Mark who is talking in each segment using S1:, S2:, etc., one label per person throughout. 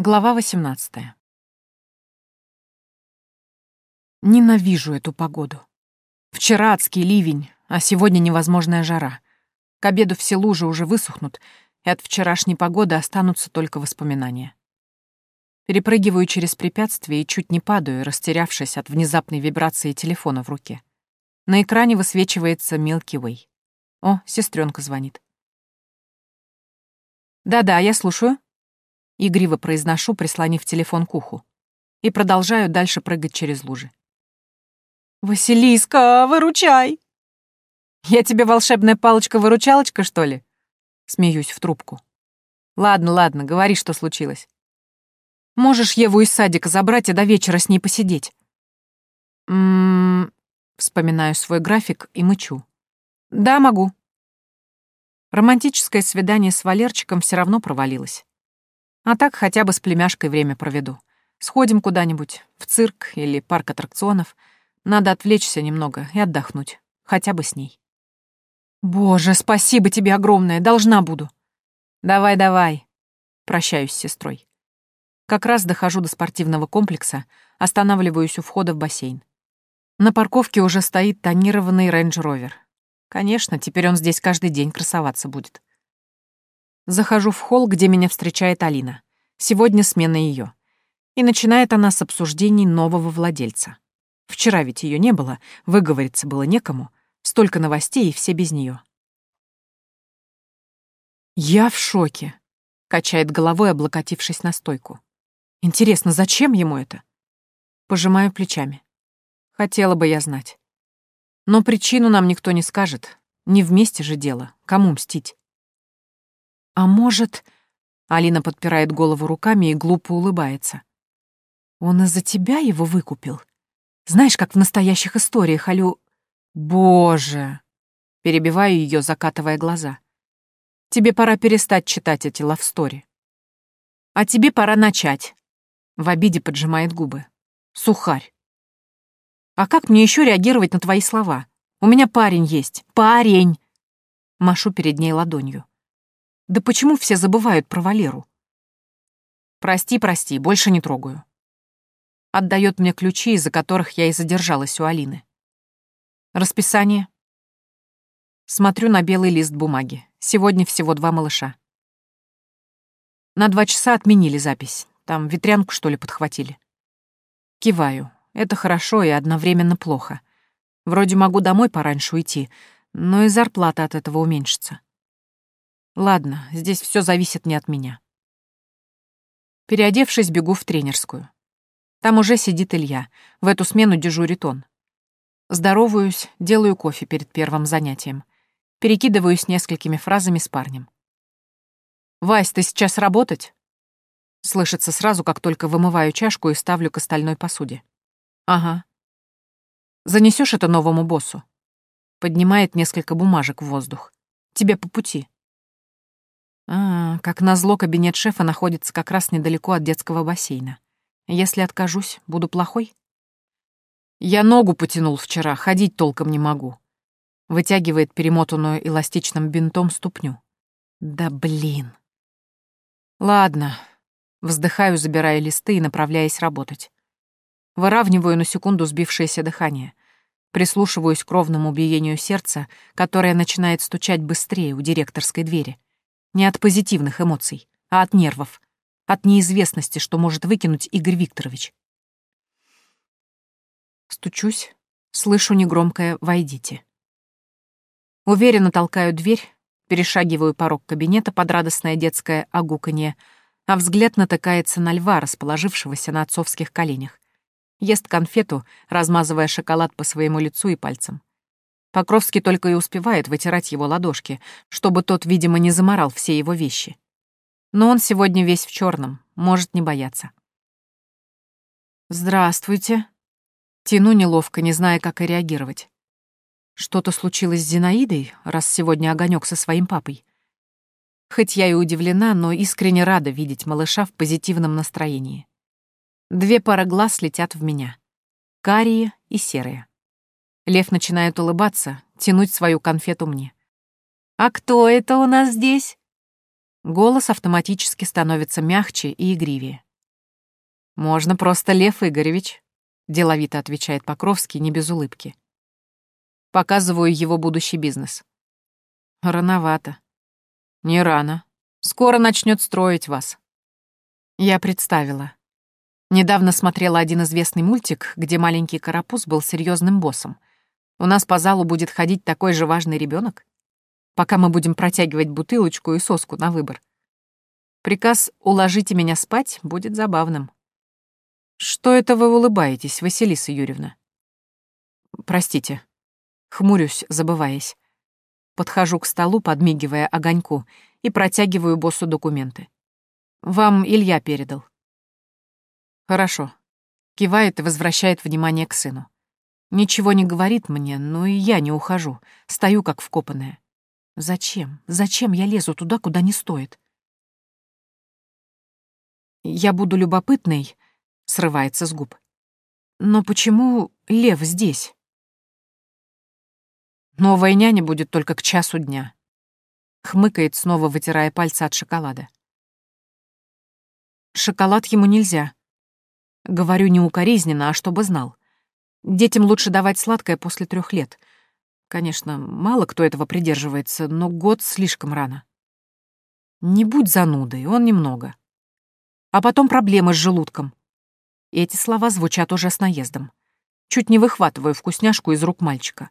S1: Глава 18. Ненавижу эту погоду. Вчера адский ливень, а сегодня невозможная жара. К обеду все лужи уже высохнут, и от вчерашней погоды останутся только воспоминания. Перепрыгиваю через препятствие и чуть не падаю, растерявшись от внезапной вибрации телефона в руке. На экране высвечивается Milky Way. О, сестренка звонит. «Да-да, я слушаю», — игриво произношу, прислонив телефон к уху, и продолжаю дальше прыгать через лужи. «Василиска, выручай!» «Я тебе волшебная палочка-выручалочка, что ли?» Смеюсь в трубку. «Ладно, ладно, говори, что случилось. Можешь Еву из садика забрать и до вечера с ней посидеть?» «М-м-м...» Вспоминаю свой график и мычу. «Да, могу». Романтическое свидание с Валерчиком все равно провалилось. А так хотя бы с племяшкой время проведу. Сходим куда-нибудь, в цирк или парк аттракционов. Надо отвлечься немного и отдохнуть. Хотя бы с ней. Боже, спасибо тебе огромное, должна буду. Давай-давай. Прощаюсь с сестрой. Как раз дохожу до спортивного комплекса, останавливаюсь у входа в бассейн. На парковке уже стоит тонированный Range Rover. Конечно, теперь он здесь каждый день красоваться будет. Захожу в холл, где меня встречает Алина. Сегодня смена ее. И начинает она с обсуждений нового владельца. Вчера ведь ее не было, выговориться было некому. Столько новостей, и все без нее. «Я в шоке», — качает головой, облокотившись на стойку. «Интересно, зачем ему это?» Пожимаю плечами. Хотела бы я знать. Но причину нам никто не скажет. Не вместе же дело. Кому мстить? А может... Алина подпирает голову руками и глупо улыбается. Он из-за тебя его выкупил? Знаешь, как в настоящих историях, Алю... Боже! Перебиваю ее, закатывая глаза. Тебе пора перестать читать эти лавстори. А тебе пора начать. В обиде поджимает губы. Сухарь. А как мне еще реагировать на твои слова? У меня парень есть. Парень! Машу перед ней ладонью. Да почему все забывают про Валеру? Прости, прости, больше не трогаю. Отдает мне ключи, из-за которых я и задержалась у Алины. Расписание. Смотрю на белый лист бумаги. Сегодня всего два малыша. На два часа отменили запись. Там ветрянку, что ли, подхватили. Киваю. Это хорошо и одновременно плохо. Вроде могу домой пораньше уйти, но и зарплата от этого уменьшится. Ладно, здесь все зависит не от меня. Переодевшись, бегу в тренерскую. Там уже сидит Илья. В эту смену дежурит он. Здороваюсь, делаю кофе перед первым занятием. Перекидываюсь несколькими фразами с парнем. «Вась, ты сейчас работать?» Слышится сразу, как только вымываю чашку и ставлю к остальной посуде. «Ага». Занесешь это новому боссу?» Поднимает несколько бумажек в воздух. «Тебе по пути». А, как назло, кабинет шефа находится как раз недалеко от детского бассейна. Если откажусь, буду плохой? Я ногу потянул вчера, ходить толком не могу. Вытягивает перемотанную эластичным бинтом ступню. Да блин. Ладно. Вздыхаю, забирая листы и направляясь работать. Выравниваю на секунду сбившееся дыхание. Прислушиваюсь к ровному биению сердца, которое начинает стучать быстрее у директорской двери. Не от позитивных эмоций, а от нервов. От неизвестности, что может выкинуть Игорь Викторович. Стучусь, слышу негромкое «Войдите». Уверенно толкаю дверь, перешагиваю порог кабинета под радостное детское огуканье, а взгляд натыкается на льва, расположившегося на отцовских коленях. Ест конфету, размазывая шоколад по своему лицу и пальцам. Покровский только и успевает вытирать его ладошки, чтобы тот, видимо, не заморал все его вещи. Но он сегодня весь в черном, может не бояться. «Здравствуйте». Тяну неловко, не зная, как и реагировать. Что-то случилось с Зинаидой, раз сегодня огонек со своим папой. Хоть я и удивлена, но искренне рада видеть малыша в позитивном настроении. Две пары глаз летят в меня. Карие и серые. Лев начинает улыбаться, тянуть свою конфету мне. «А кто это у нас здесь?» Голос автоматически становится мягче и игривее. Можно просто Лев Игоревич, деловито отвечает Покровский, не без улыбки. Показываю его будущий бизнес. Рановато. Не рано. Скоро начнет строить вас. Я представила. Недавно смотрела один известный мультик, где маленький карапуз был серьезным боссом. У нас по залу будет ходить такой же важный ребенок, пока мы будем протягивать бутылочку и соску на выбор. Приказ «уложите меня спать» будет забавным. Что это вы улыбаетесь, Василиса Юрьевна? Простите. Хмурюсь, забываясь. Подхожу к столу, подмигивая огоньку, и протягиваю боссу документы. Вам Илья передал. Хорошо. Кивает и возвращает внимание к сыну. Ничего не говорит мне, но и я не ухожу. Стою как вкопанная. Зачем? Зачем я лезу туда, куда не стоит? Я буду любопытной, срывается с губ. Но почему Лев здесь? Новая няня будет только к часу дня. Хмыкает, снова вытирая пальцы от шоколада. Шоколад ему нельзя. Говорю не укоризненно, а чтобы знал. Детям лучше давать сладкое после трех лет. Конечно, мало кто этого придерживается, но год слишком рано. Не будь занудой, он немного. А потом проблемы с желудком. Эти слова звучат уже с наездом. Чуть не выхватываю вкусняшку из рук мальчика.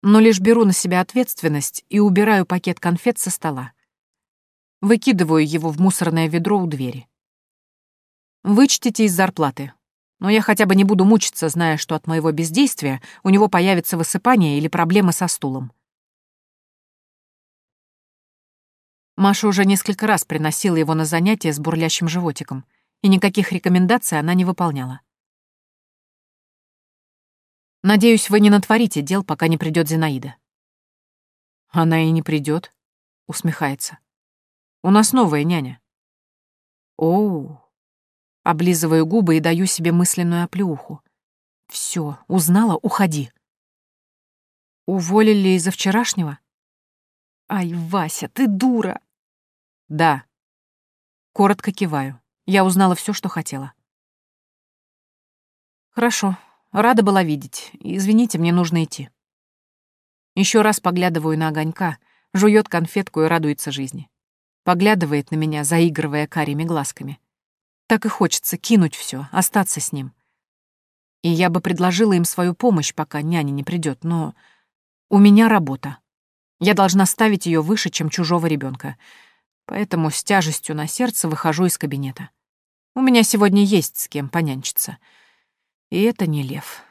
S1: Но лишь беру на себя ответственность и убираю пакет конфет со стола. Выкидываю его в мусорное ведро у двери. Вычтите из зарплаты. Но я хотя бы не буду мучиться, зная, что от моего бездействия у него появится высыпание или проблемы со стулом. Маша уже несколько раз приносила его на занятия с бурлящим животиком, и никаких рекомендаций она не выполняла. «Надеюсь, вы не натворите дел, пока не придет Зинаида». «Она и не придет, усмехается. «У нас новая няня». «Оу». Облизываю губы и даю себе мысленную оплеуху. Все, узнала, уходи. Уволили из-за вчерашнего? Ай, Вася, ты дура. Да. Коротко киваю. Я узнала все, что хотела. Хорошо. Рада была видеть. Извините, мне нужно идти. Еще раз поглядываю на огонька, жует конфетку и радуется жизни. Поглядывает на меня, заигрывая карими глазками. Так и хочется кинуть все, остаться с ним. И я бы предложила им свою помощь, пока няня не придет, но у меня работа. Я должна ставить ее выше, чем чужого ребенка. Поэтому с тяжестью на сердце выхожу из кабинета. У меня сегодня есть с кем понянчиться. И это не лев.